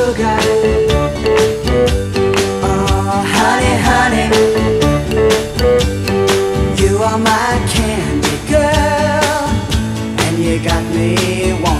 sugar. Oh, honey, honey, you are my candy girl, and you got me wanting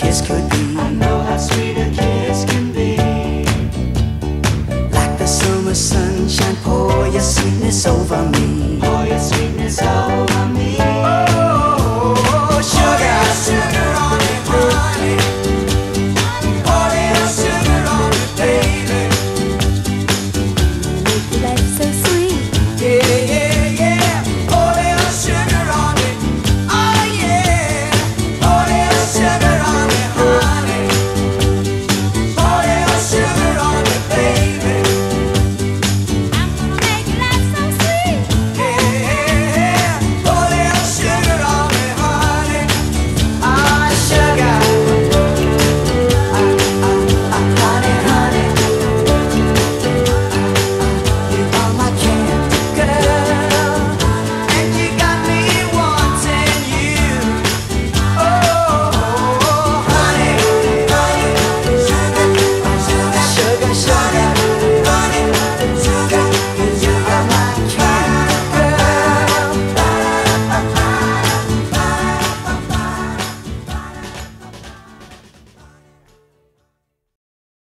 kiss could be. I know how sweet a kiss can be. Like the summer sunshine, pour your sweetness over me. Pour your sweetness over me.